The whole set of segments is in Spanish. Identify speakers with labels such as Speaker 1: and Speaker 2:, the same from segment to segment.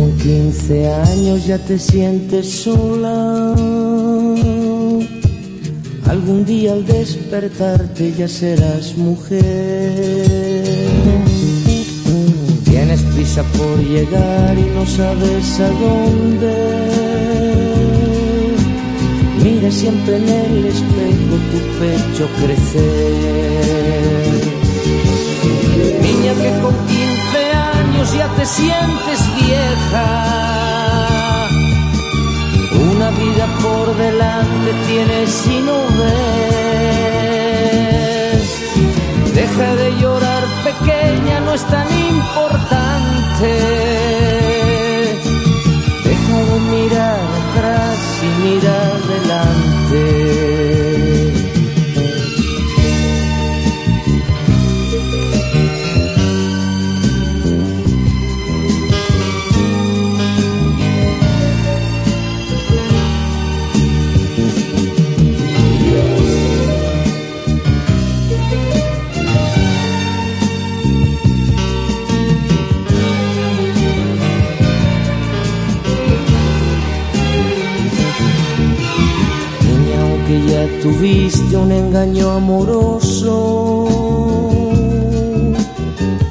Speaker 1: con 15 años ya te sientes sola. Algún día al despertarte ya serás mujer. Tienes prisa por llegar y no sabes a dónde. Mira siempre en el espejo tu pecho crecer. Niña que con 15 ya te sientes vieja. Una vida por delante tienes y no ves. Deja de llorar pequeña, no es tan importante. Deja de mirar atrás y mira adelante. Tuviste un engaño amoroso.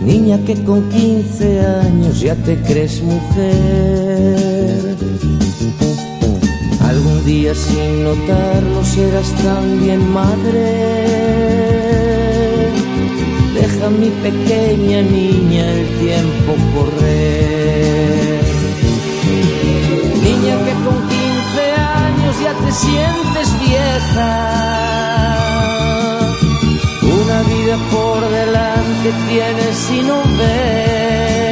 Speaker 1: Niña que con 15 años ya te crees mujer. Algún día sin notarlo serás también madre. Deja mi pequeña niña el tiempo correr. Te sientes vieja. Una vida por delante tienes y no ves.